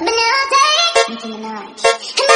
I've day. Nicki Minaj.